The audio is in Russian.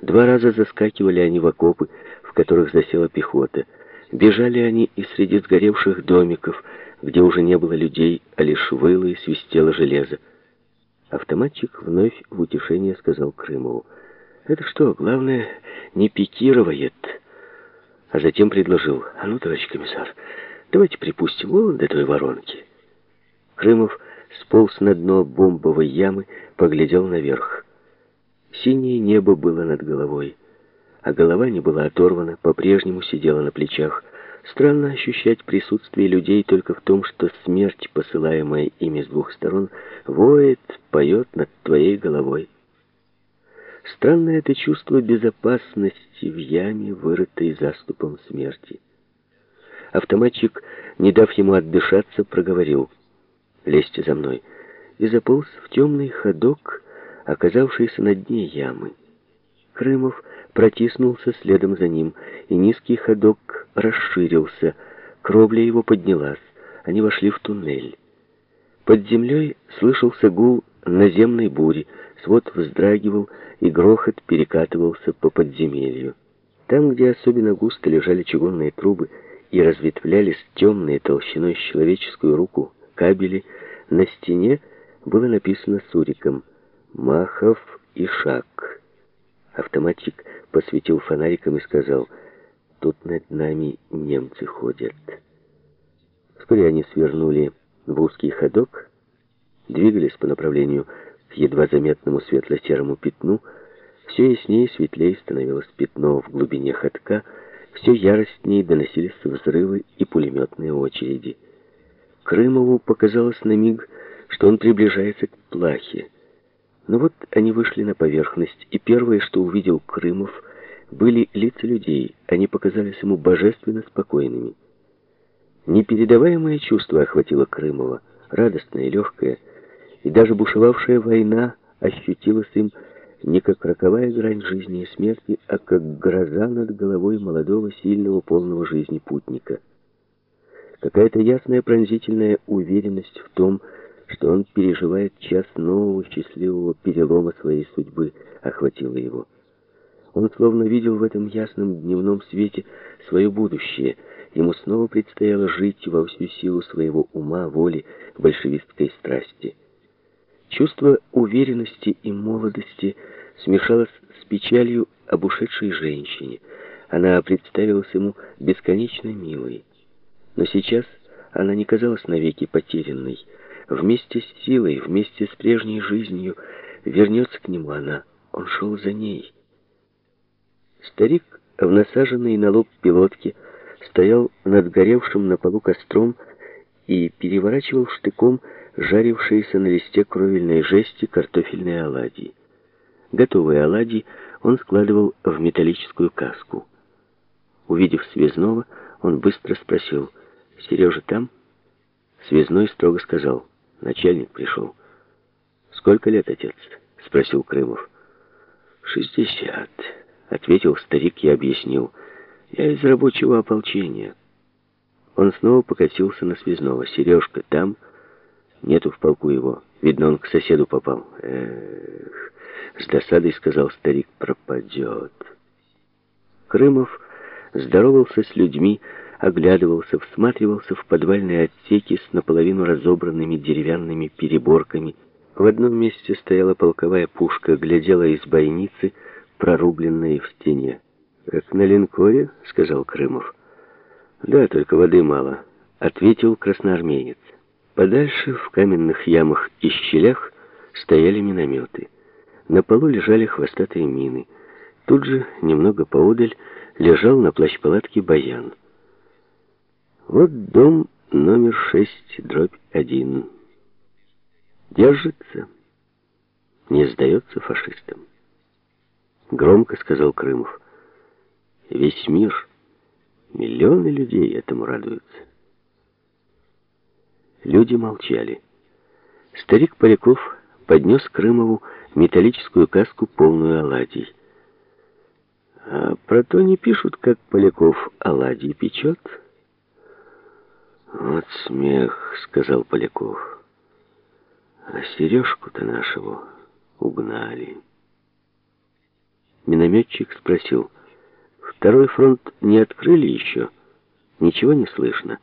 Два раза заскакивали они в окопы, в которых засела пехота. Бежали они и среди сгоревших домиков, где уже не было людей, а лишь выло и свистело железо. Автоматчик вновь в утешение сказал Крымову. «Это что, главное, не пикировает?» А затем предложил. «А ну, товарищ комиссар, давайте припустим вон до той воронки». Крымов сполз на дно бомбовой ямы, поглядел наверх. Синее небо было над головой, а голова не была оторвана, по-прежнему сидела на плечах. Странно ощущать присутствие людей только в том, что смерть, посылаемая ими с двух сторон, воет, поет над твоей головой. Странное это чувство безопасности в яме, вырытой заступом смерти. Автоматчик, не дав ему отдышаться, проговорил «Лезьте за мной» и заполз в темный ходок, оказавшийся на дне ямы. Крымов протиснулся следом за ним, и низкий ходок расширился, кровля его поднялась, они вошли в туннель. Под землей слышался гул наземной бури, свод вздрагивал, и грохот перекатывался по подземелью. Там, где особенно густо лежали чугунные трубы и разветвлялись темные толщиной с человеческую руку кабели, на стене было написано суриком «Махов и Шаг». Автоматчик посветил фонариком и сказал «Тут над нами немцы ходят». Вскоре они свернули в узкий ходок, двигались по направлению к едва заметному светло-серому пятну, все яснее и светлее становилось пятно в глубине ходка, все яростнее доносились взрывы и пулеметные очереди. Крымову показалось на миг, что он приближается к плахе. Но вот они вышли на поверхность, и первое, что увидел Крымов, были лица людей. Они показались ему божественно спокойными. Непередаваемое чувство охватило Крымова, радостное легкое, и даже бушевавшая война ощутилась им не как роковая грань жизни и смерти, а как гроза над головой молодого, сильного, полного жизни путника. Какая-то ясная пронзительная уверенность в том, что он переживает час нового счастливого перелома своей судьбы, охватила его. Он словно видел в этом ясном дневном свете свое будущее. Ему снова предстояло жить во всю силу своего ума, воли, большевистской страсти. Чувство уверенности и молодости смешалось с печалью об ушедшей женщине. Она представилась ему бесконечно милой. Но сейчас она не казалась навеки потерянной. Вместе с силой, вместе с прежней жизнью вернется к нему она. Он шел за ней. Старик, в насаженной на лоб пилотке, стоял над горевшим на полу костром и переворачивал штыком жарившиеся на листе кровельной жести картофельные оладьи. Готовые оладьи он складывал в металлическую каску. Увидев связного, он быстро спросил, «Сережа там?» Связной строго сказал, «Начальник пришел». «Сколько лет, отец?» — спросил Крымов. «Шестьдесят», — ответил старик и объяснил. «Я из рабочего ополчения». Он снова покатился на связного. «Сережка там?» Нету в полку его. Видно, он к соседу попал. Эх, с досадой сказал старик, пропадет. Крымов здоровался с людьми, оглядывался, всматривался в подвальные отсеки с наполовину разобранными деревянными переборками. В одном месте стояла полковая пушка, глядела из бойницы, прорубленной в стене. «Как на линкоре?» — сказал Крымов. «Да, только воды мало», — ответил красноармеец. Подальше, в каменных ямах и щелях, стояли минометы. На полу лежали хвостатые мины. Тут же, немного поодаль, лежал на плащ-палатке баян. Вот дом номер шесть, дробь один. Держится, не сдается фашистам. Громко сказал Крымов. Весь мир, миллионы людей этому радуются. Люди молчали. Старик Поляков поднес Крымову металлическую каску, полную оладий. А про то не пишут, как Поляков оладьи печет. Вот смех, сказал Поляков. А сережку-то нашего угнали. Минометчик спросил, «Второй фронт не открыли еще? Ничего не слышно?»